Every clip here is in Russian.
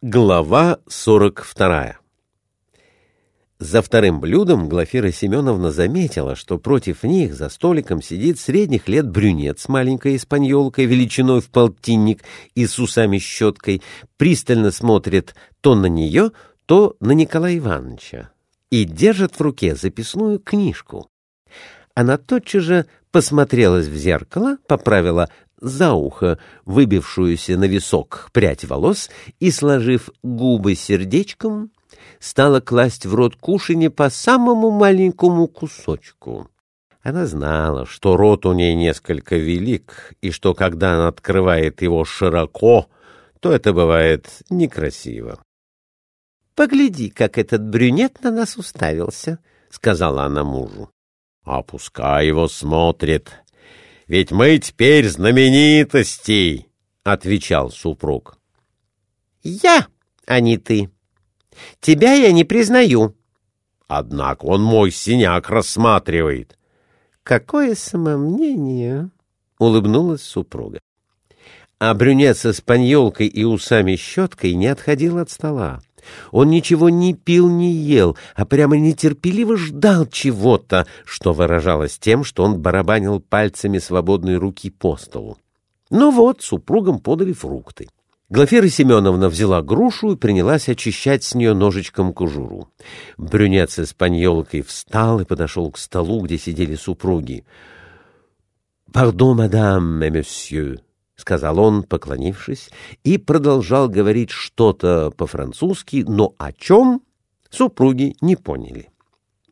Глава 42 За вторым блюдом Глафира Семеновна заметила, что против них за столиком сидит средних лет брюнет с маленькой испаньолкой величиной в полтинник и с усами-щеткой, пристально смотрит то на нее, то на Николая Ивановича и держит в руке записную книжку. Она тотчас же посмотрелась в зеркало, поправила за ухо выбившуюся на висок прядь волос и, сложив губы сердечком, стала класть в рот кушанье по самому маленькому кусочку. Она знала, что рот у ней несколько велик, и что, когда она открывает его широко, то это бывает некрасиво. — Погляди, как этот брюнет на нас уставился, — сказала она мужу. — А пускай его смотрит, ведь мы теперь знаменитости, — отвечал супруг. — Я, а не ты. Тебя я не признаю. Однако он мой синяк рассматривает. — Какое самомнение! — улыбнулась супруга. А брюнет со спаньолкой и усами-щеткой не отходил от стола. Он ничего не пил, не ел, а прямо нетерпеливо ждал чего-то, что выражалось тем, что он барабанил пальцами свободной руки по столу. Ну вот, супругам подали фрукты. Глафира Семеновна взяла грушу и принялась очищать с нее ножичком кожуру. Брюнет с испаньолкой встал и подошел к столу, где сидели супруги. «Пардон, мадам и месье», — сказал он, поклонившись, и продолжал говорить что-то по-французски, но о чем супруги не поняли.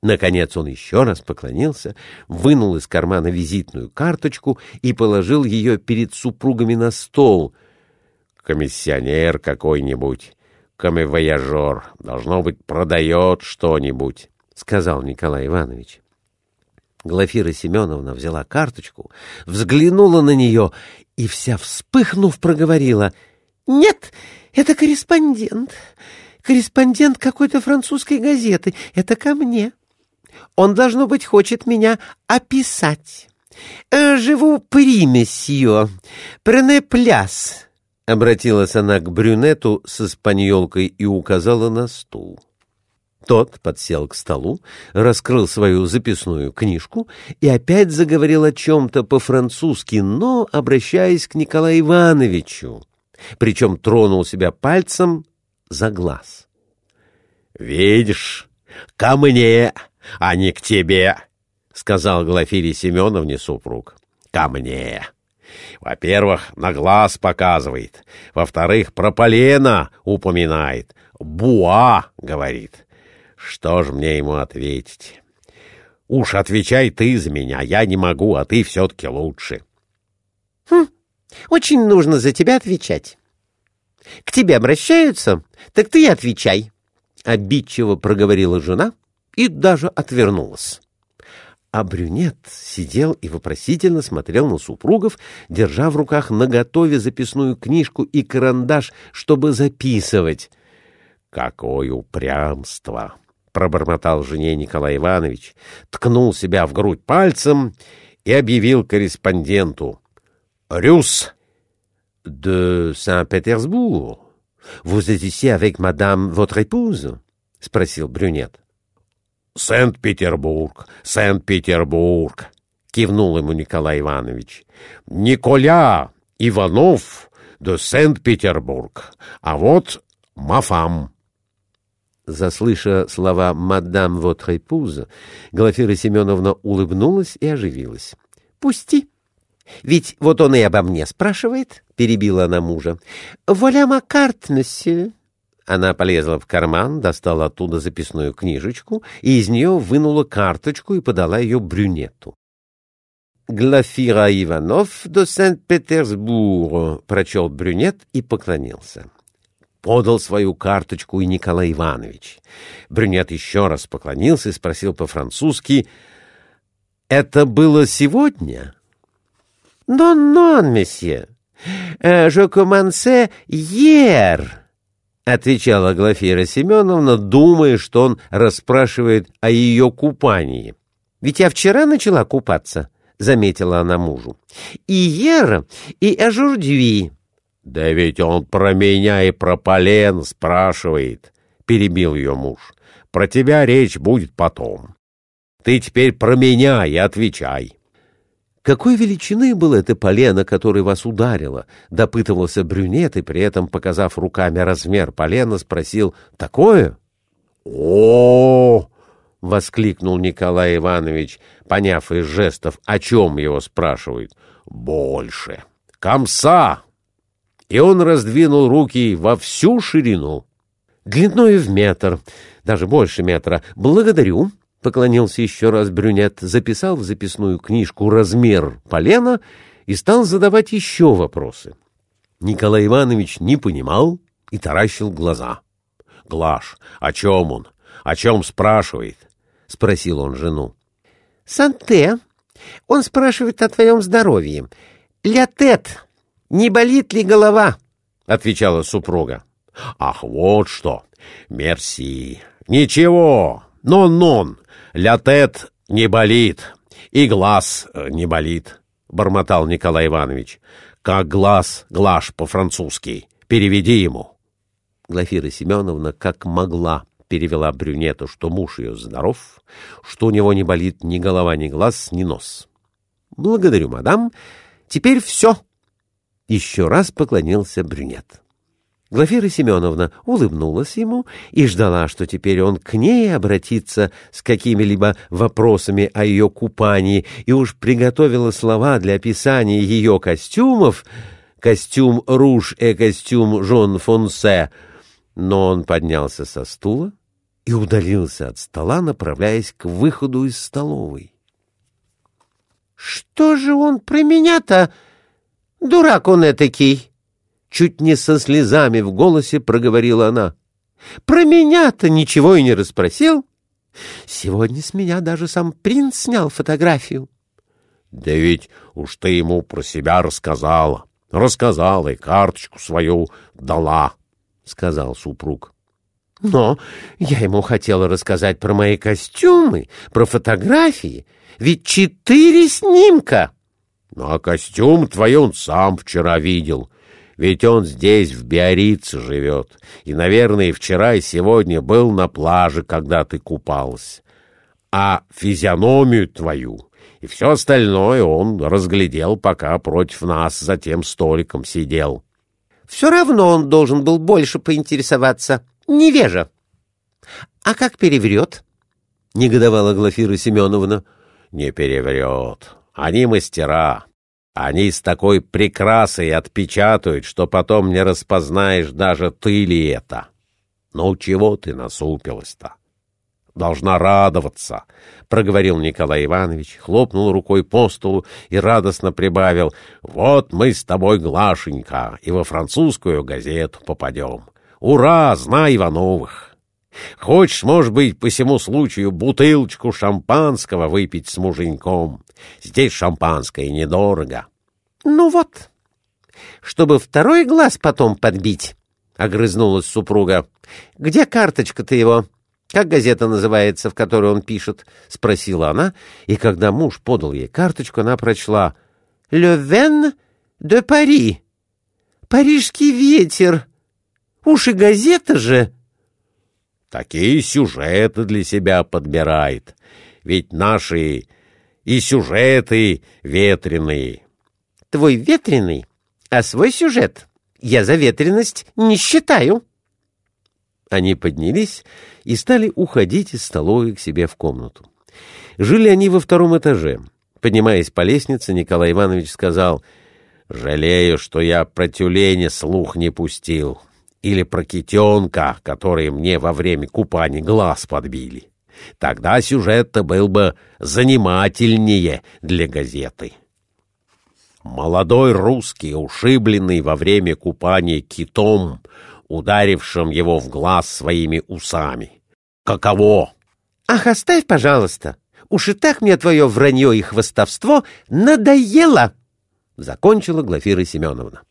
Наконец он еще раз поклонился, вынул из кармана визитную карточку и положил ее перед супругами на стол. «Комиссионер какой-нибудь, камевояжер, должно быть, продает что-нибудь», — сказал Николай Иванович. Глафира Семеновна взяла карточку, взглянула на нее и, вся вспыхнув, проговорила. — Нет, это корреспондент. Корреспондент какой-то французской газеты. Это ко мне. Он, должно быть, хочет меня описать. Э, живу при месье. Прене пляс. Обратилась она к брюнету с испаньолкой и указала на стул. Тот подсел к столу, раскрыл свою записную книжку и опять заговорил о чем-то по-французски, но обращаясь к Николаю Ивановичу, причем тронул себя пальцем за глаз. — Видишь, ко мне, а не к тебе, — сказал Глафире Семеновне супруг. — Ко мне. Во-первых, на глаз показывает, во-вторых, про полено упоминает, буа, говорит. Что ж мне ему ответить? Уж отвечай ты за меня, я не могу, а ты все-таки лучше. Хм, очень нужно за тебя отвечать. К тебе обращаются, так ты отвечай. Обидчиво проговорила жена и даже отвернулась. А брюнет сидел и вопросительно смотрел на супругов, держа в руках наготове записную книжку и карандаш, чтобы записывать. Какое упрямство! Пробормотал жене Николай Иванович, ткнул себя в грудь пальцем и объявил корреспонденту. «Рюс de Saint-Pétersbourg. Vous êtes ici avec madame votre épouse?» — спросил брюнет. «Сент-Петербург, Сент-Петербург», — кивнул ему Николай Иванович. «Николя Иванов de Сент-Петербург, а вот Мафам». Заслыша слова «мадам votre épouse», Глафира Семеновна улыбнулась и оживилась. «Пусти! Ведь вот он и обо мне спрашивает», — перебила она мужа. «Воля месье». Она полезла в карман, достала оттуда записную книжечку и из нее вынула карточку и подала ее брюнету. «Глафира Иванов до Сент-Петербург», — прочел брюнет и поклонился подал свою карточку и Николай Иванович. Брюнет еще раз поклонился и спросил по-французски, «Это было сегодня?» «Non, non, месье. Je commençais hier», — отвечала Глафира Семеновна, думая, что он расспрашивает о ее купании. «Ведь я вчера начала купаться», — заметила она мужу. «И hier, и aujourd'hui». Да ведь он про меня и про полен спрашивает, — перебил ее муж. Про тебя речь будет потом. Ты теперь про меня и отвечай. «Какой величины было это полено, которое вас ударило?» — допытывался брюнет и при этом, показав руками размер полена, спросил «Такое?» «О!» — воскликнул Николай Иванович, поняв из жестов, о чем его спрашивают. «Больше! Комса!» И он раздвинул руки во всю ширину. «Длиною в метр, даже больше метра. Благодарю!» Поклонился еще раз брюнет, записал в записную книжку размер полена и стал задавать еще вопросы. Николай Иванович не понимал и таращил глаза. — Глаш, о чем он? О чем спрашивает? — спросил он жену. — Санте. Он спрашивает о твоем здоровье. — Лятет. Не болит ли голова? — отвечала супруга. — Ах, вот что! Мерси. Ничего. Нон-нон. Лятет не болит, и глаз э, не болит, — бормотал Николай Иванович. Как глаз, глаш по-французски. Переведи ему. Глафира Семеновна как могла перевела брюнету, что муж ее здоров, что у него не болит ни голова, ни глаз, ни нос. — Благодарю, мадам. Теперь все. Еще раз поклонился брюнет. Глафира Семеновна улыбнулась ему и ждала, что теперь он к ней обратится с какими-либо вопросами о ее купании, и уж приготовила слова для описания ее костюмов, костюм Руж и костюм Жон Фонсе, но он поднялся со стула и удалился от стола, направляясь к выходу из столовой. — Что же он про меня-то? Дурак он этакий! Чуть не со слезами в голосе проговорила она. «Про меня-то ничего и не расспросил. Сегодня с меня даже сам принц снял фотографию». «Да ведь уж ты ему про себя рассказала. Рассказала и карточку свою дала», — сказал супруг. «Но я ему хотела рассказать про мои костюмы, про фотографии. Ведь четыре снимка!» «Ну, а костюм твой он сам вчера видел». Ведь он здесь, в Биорице, живет. И, наверное, вчера и сегодня был на пляже, когда ты купалась. А физиономию твою и все остальное он разглядел, пока против нас за тем столиком сидел. Все равно он должен был больше поинтересоваться. Невежа. А как переврет? — негодовала Глафира Семеновна. — Не переврет. Они мастера. Они с такой прекрасой отпечатают, что потом не распознаешь даже ты ли это. Ну, чего ты насупилась-то? Должна радоваться, — проговорил Николай Иванович, хлопнул рукой по столу и радостно прибавил. Вот мы с тобой, Глашенька, и во французскую газету попадем. Ура, знай Ивановых! Хочешь, может быть, по всему случаю бутылочку шампанского выпить с муженьком? Здесь шампанское недорого. — Ну вот, чтобы второй глаз потом подбить, — огрызнулась супруга. — Где карточка-то его? Как газета называется, в которой он пишет? — спросила она, и когда муж подал ей карточку, она прочла «Le Vin de Paris». «Парижский ветер». Уж и газета же. Такие сюжеты для себя подбирает. Ведь наши и сюжеты ветреные. Твой ветреный, а свой сюжет я за ветренность не считаю. Они поднялись и стали уходить из столовой к себе в комнату. Жили они во втором этаже. Поднимаясь по лестнице, Николай Иванович сказал, «Жалею, что я про тюленя слух не пустил, или про китенка, которые мне во время купания глаз подбили». Тогда сюжет-то был бы занимательнее для газеты. Молодой русский, ушибленный во время купания китом, ударившим его в глаз своими усами. Каково? Ах, оставь, пожалуйста. Уж и так мне твое вранье и хвостовство надоело, — закончила Глафира Семеновна.